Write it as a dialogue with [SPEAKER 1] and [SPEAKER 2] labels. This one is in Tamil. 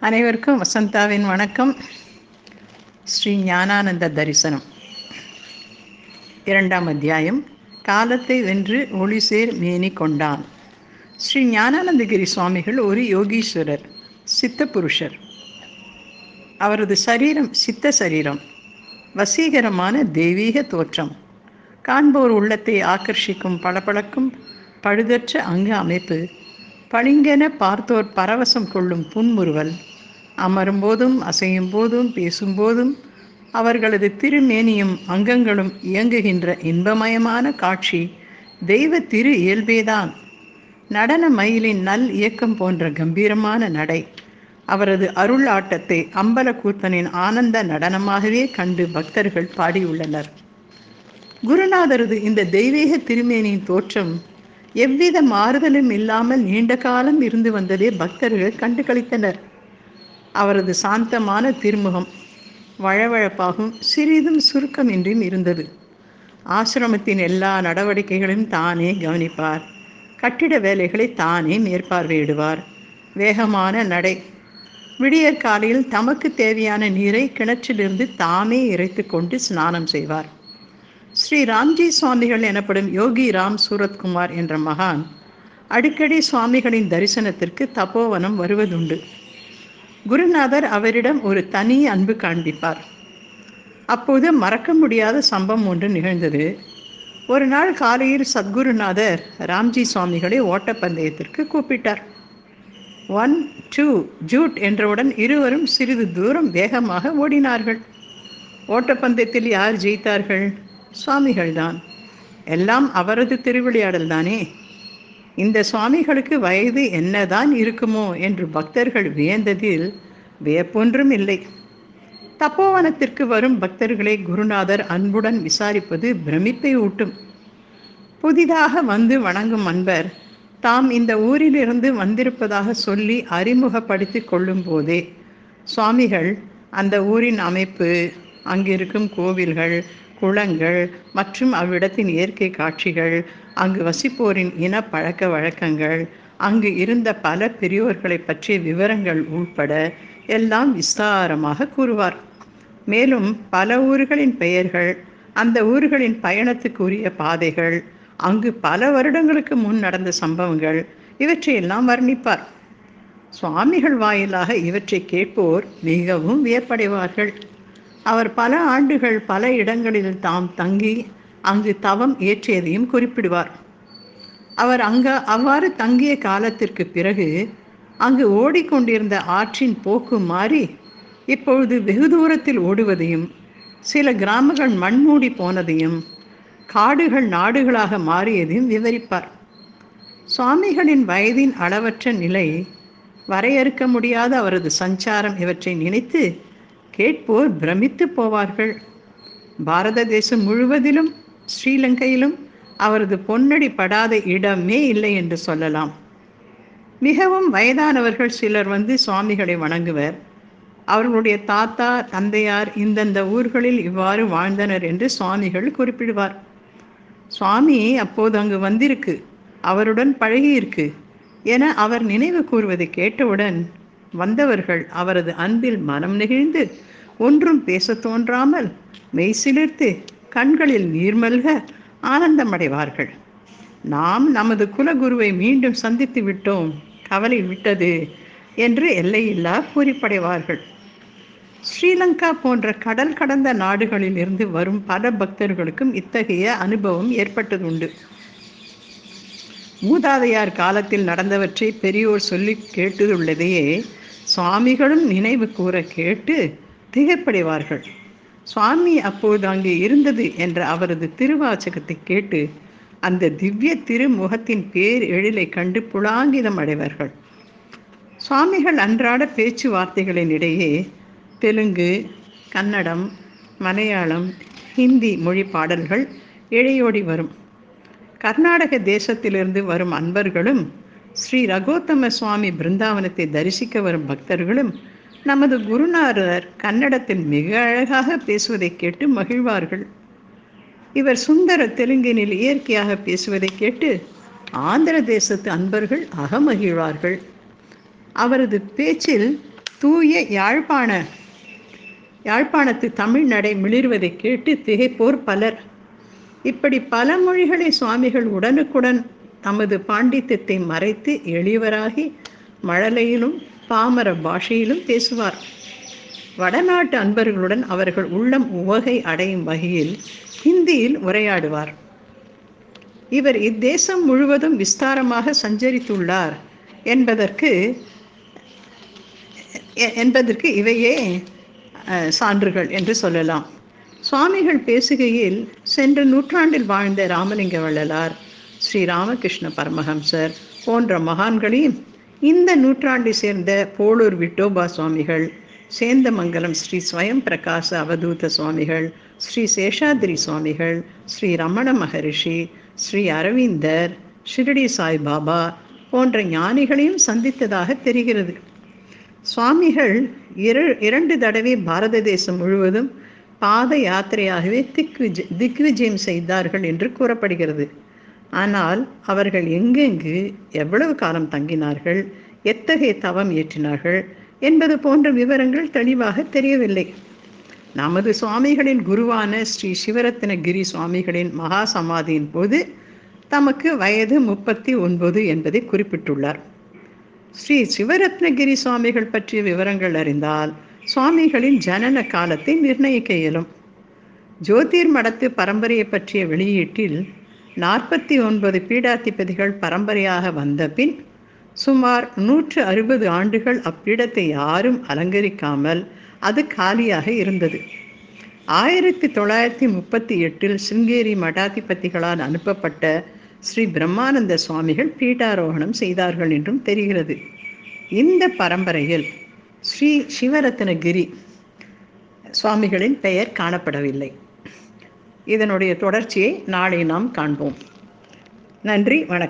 [SPEAKER 1] அனைவருக்கும் வசந்தாவின் வணக்கம். ஸ்ரீ ஞானானந்த தரிசனம். இரண்டாம் அத்தியாயம். காலத்தை வென்று ஒளிசேர் மேனி கொண்டான். ஸ்ரீ ஞானானந்தகிரி சுவாமிகள் ஒரு யோகீஸ்வரர் சித்த புருஷர். அவரது சரீரம் சித்த சரீரம் வசீகரமான தெய்வீக தோற்றம். காண்போர் உள்ளத்தை ஆக்கர்ஷிக்கும் பளபளக்கும் பழுதற்ற அங்க அமைப்பு பளிங்கென பார்த்தோர் பரவசம் கொள்ளும் புன்முறுவல் அமரும்போதும் அசையும் போதும் பேசும்போதும் அவர்களது திருமேனியும் அங்கங்களும் இயங்குகின்ற இன்பமயமான காட்சி தெய்வ திரு இயல்பேதான். நடன மயிலின் நல் இயக்கம் போன்ற கம்பீரமான நடை அவரது அருள் ஆட்டத்தை அம்பலக்கூத்தனின் ஆனந்த நடனமாகவே கண்டு பக்தர்கள் பாடியுள்ளனர். குருநாதரது இந்த தெய்வீக திருமேனியின் தோற்றம் எவ்வித மாறுதலும் இல்லாமல் நீண்ட காலம் இருந்து வந்ததே பக்தர்கள் கண்டு கழித்தனர் அவரது சாந்தமான திருமுகம் வழவழப்பாகவும் சிறிதும் சுருக்கமின்றியும் இருந்தது. ஆசிரமத்தின் எல்லா நடவடிக்கைகளையும் தானே கவனிப்பார். கட்டிட வேலைகளை தானே மேற்பார்வையிடுவார். வேகமான நடை. விடியற் காலையில் தமக்கு தேவையான நீரை கிணற்றிலிருந்து தாமே இறைத்து கொண்டு ஸ்நானம் செய்வார். ஸ்ரீ ராம்ஜி சுவாமிகள் எனப்படும் யோகி ராம் சூரத்குமார் என்ற மகான் அடிக்கடி சுவாமிகளின் தரிசனத்திற்கு தபோவனம் வருவதுண்டு. குருநாதர் அவரிடம் ஒரு தனி அன்பு காண்பிப்பார். அப்போது மறக்க முடியாத சம்பவம் ஒன்று நிகழ்ந்தது. ஒரு நாள் காலையில் சத்குருநாதர் ராம்ஜி சுவாமிகளை ஓட்டப்பந்தயத்திற்கு கூப்பிட்டார். ஒன் டூ ஜூட் என்றவுடன் இருவரும் சிறிது தூரம் வேகமாக ஓடினார்கள். ஓட்டப்பந்தயத்தில் யார் ஜெயித்தார்கள்? சுவாமிகள்தான். எல்லாம் அவரது திருவிளையாடல் தானே இந்த சுவாமிகளுக்கு வயது என்னதான் இருக்குமோ என்று பக்தர்கள் வியந்ததில் வியப்பொன்றும் இல்லை. தப்போவனத்திற்கு வரும் பக்தர்களை குருநாதர் அன்புடன் விசாரிப்பது பிரமிப்பை ஊட்டும். புதிதாக வந்து வணங்கும் அன்பர் தாம் இந்த ஊரிலிருந்து வந்திருப்பதாக சொல்லி அறிமுகப்படுத்தி கொள்ளும் போதே சுவாமிகள் அந்த ஊரின் அமைப்பு அங்கிருக்கும் கோவில்கள் குளங்கள் மற்றும் அவ்விடத்தின் இயற்கை காட்சிகள் அங்கு வசிப்போரின் இன பழக்க வழக்கங்கள் அங்கு இருந்த பல பெரியோர்களை பற்றிய விவரங்கள் உள்பட எல்லாம் விஸ்தாரமாக கூறுவார். மேலும் பல ஊர்களின் பெயர்கள் அந்த ஊர்களின் பயணத்துக்குரிய பாதைகள் அங்கு பல வருடங்களுக்கு முன் நடந்த சம்பவங்கள் இவற்றையெல்லாம் வர்ணிப்பார். சுவாமிகள் வாயிலாக இவற்றை கேட்போர் மிகவும் வியப்படைவார்கள். அவர் பல ஆண்டுகள் பல இடங்களில் தாம் தங்கி அங்கு தவம் ஏற்றியதையும் குறிப்பிடுவார். அவர் அங்க அவ்வாறு தங்கிய காலத்திற்கு பிறகு அங்கு ஓடிக்கொண்டிருந்த ஆற்றின் போக்கு மாறி இப்பொழுது வெகு தூரத்தில் ஓடுவதையும் சில கிராமங்கள் மண்மூடி போனதையும் காடுகள் நாடுகளாக மாறியதையும் விவரிப்பார். சுவாமிகளின் வயதின் அளவற்ற நிலை வரையறுக்க முடியாத அவரது சஞ்சாரம் இவற்றை நினைத்து கேட்போர் பிரமித்து போவார்கள். பாரத தேசம் முழுவதிலும் ஸ்ரீலங்கையிலும் அவரது பொன்னடி படாத இடமே இல்லை என்று சொல்லலாம். மிகவும் வயதானவர்கள் சிலர் வந்து சுவாமிகளை வணங்குவர். அவர்களுடைய தாத்தா தந்தையார் இந்தந்த ஊர்களில் இவ்வாறு வாழ்ந்தனர் என்று சுவாமிகள் குறிப்பிடுவார். சுவாமி அப்போது அங்கு வந்திருக்கு. அவருடன் பழகியிருக்கு என அவர் நினைவு கூறுவதை கேட்டவுடன் வந்தவர்கள் அவரது அன்பில் மனம் நெகிழ்ந்து ஒன்றும் பேச தோன்றாமல் மெய்சிலிர்த்து கண்களில் நீர்மல்க ஆனந்தமடைவார்கள். நாம் நமது குலகுருவை மீண்டும் சந்தித்து விட்டோம் கவலை விட்டது என்று எல்லையில்லா பூரிப்படைவார்கள். ஸ்ரீலங்கா போன்ற கடல் கடந்த நாடுகளில் இருந்து வரும் பல பக்தர்களுக்கும் இத்தகைய அனுபவம் ஏற்பட்டதுண்டு. மூதாதையார் காலத்தில் நடந்தவற்றை பெரியோர் சொல்லி கேட்டதுள்ளதையே சுவாமிகளும் நினைவு கூற கேட்டு திகைப்படைவார்கள். சுவாமி அப்போது அங்கே இருந்தது என்ற அவரது திருவாச்சகத்தை கேட்டு அந்த திவ்ய திருமுகத்தின் பேர் எழிலை கண்டு புலாங்கிதம் அடைவார்கள். சுவாமிகள் அன்றாட பேச்சுவார்த்தைகளின் இடையே தெலுங்கு கன்னடம் மலையாளம் ஹிந்தி மொழி பாடல்கள் இழையோடி வரும். கர்நாடக தேசத்திலிருந்து வரும் அன்பர்களும் ஸ்ரீ ரகோத்தம சுவாமி பிருந்தாவனத்தை தரிசிக்க வரும் பக்தர்களும் நமது குருநாதர் கன்னடத்தில் மிக அழகாக பேசுவதை கேட்டு மகிழ்வார்கள். இவர் சுந்தர தெலுங்கினில் இயற்கையாக பேசுவதை கேட்டு ஆந்திர தேசத்து அன்பர்கள் அகமகிழ்வார்கள். அவரது பேச்சில் தூய யாழ்ப்பாண யாழ்ப்பாணத்து தமிழ் நடை மிளிர்வதை கேட்டு திகைப்போர் பலர். இப்படி பல மொழிகளை சுவாமிகள் உடனுக்குடன் தமது பாண்டித்யத்தை மறைத்து எளியவராகி மழலையிலும் பாமர பாஷையிலும் பேசுவார். வடநாட்டு அன்பர்களுடன் அவர்கள் உள்ளம் உவகை அடையும் வகையில் ஹிந்தியில் உரையாடுவார். இவர் இத்தேசம் முழுவதும் விஸ்தாரமாக சஞ்சரித்துள்ளார் என்பதற்கு என்பதற்கு இவையே சான்றுகள் என்று சொல்லலாம். சுவாமிகள் பேசுகையில் சென்ற நூற்றாண்டில் வாழ்ந்த ராமலிங்க வள்ளலார் ஸ்ரீ ராமகிருஷ்ண பரமஹம்சர் போன்ற மகான்களையும் இந்த நூற்றாண்டை சேர்ந்த போலூர் விட்டோபா சுவாமிகள் சேந்தமங்கலம் ஸ்ரீ ஸ்வயம் பிரகாச அவதூத சுவாமிகள் ஸ்ரீ சேஷாத்ரி சுவாமிகள் ஸ்ரீ ரமண மகரிஷி ஸ்ரீ அரவிந்தர் ஷிரடி சாய் பாபா போன்ற ஞானிகளையும் சந்தித்ததாக தெரிகிறது. சுவாமிகள் இரு இரண்டு தடவை பாரத தேசம் முழுவதும் பாத யாத்திரையாகவே திக்விஜ திக்விஜயம் செய்தார்கள் என்று கூறப்படுகிறது. ஆனால் அவர்கள் எங்கெங்கு எவ்வளவு காலம் தங்கினார்கள் எத்தகைய தவம் ஏற்றினார்கள் என்பது போன்ற விவரங்கள் தெளிவாக தெரியவில்லை. நமது சுவாமிகளின் குருவான ஸ்ரீ சிவரத்னகிரி சுவாமிகளின் மகா சமாதியின் போது தமக்கு வயது முப்பத்தி ஒன்பது என்பதை குறிப்பிட்டுள்ளார். ஸ்ரீ சிவரத்னகிரி சுவாமிகள் பற்றிய விவரங்கள் அறிந்தால் சுவாமிகளின் ஜனன காலத்தை நிர்ணயிக்க இயலும். ஜோதிர் மடத்து பரம்பரையை பற்றிய வெளியீட்டில் நாற்பத்தி ஒன்பது பீடாதிபதிகள் பரம்பரையாக வந்த பின் சுமார் நூற்று அறுபது ஆண்டுகள் அப்பீடத்தை யாரும் அலங்கரிக்காமல் அது காலியாக இருந்தது. ஆயிரத்தி தொள்ளாயிரத்தி முப்பத்தி எட்டில் சிங்கேரி மடாதிபதிகளால் அனுப்பப்பட்ட ஸ்ரீ பிரம்மானந்த சுவாமிகள் பீட்டாரோகணம் செய்தார்கள் என்றும் தெரிகிறது. இந்த பரம்பரையில் ஸ்ரீ சிவரத்னகிரி சுவாமிகளின் பெயர் காணப்படவில்லை. இதனுடைய தொடர்ச்சியை நாளை நாம் காண்போம். நன்றி வணக்கம்.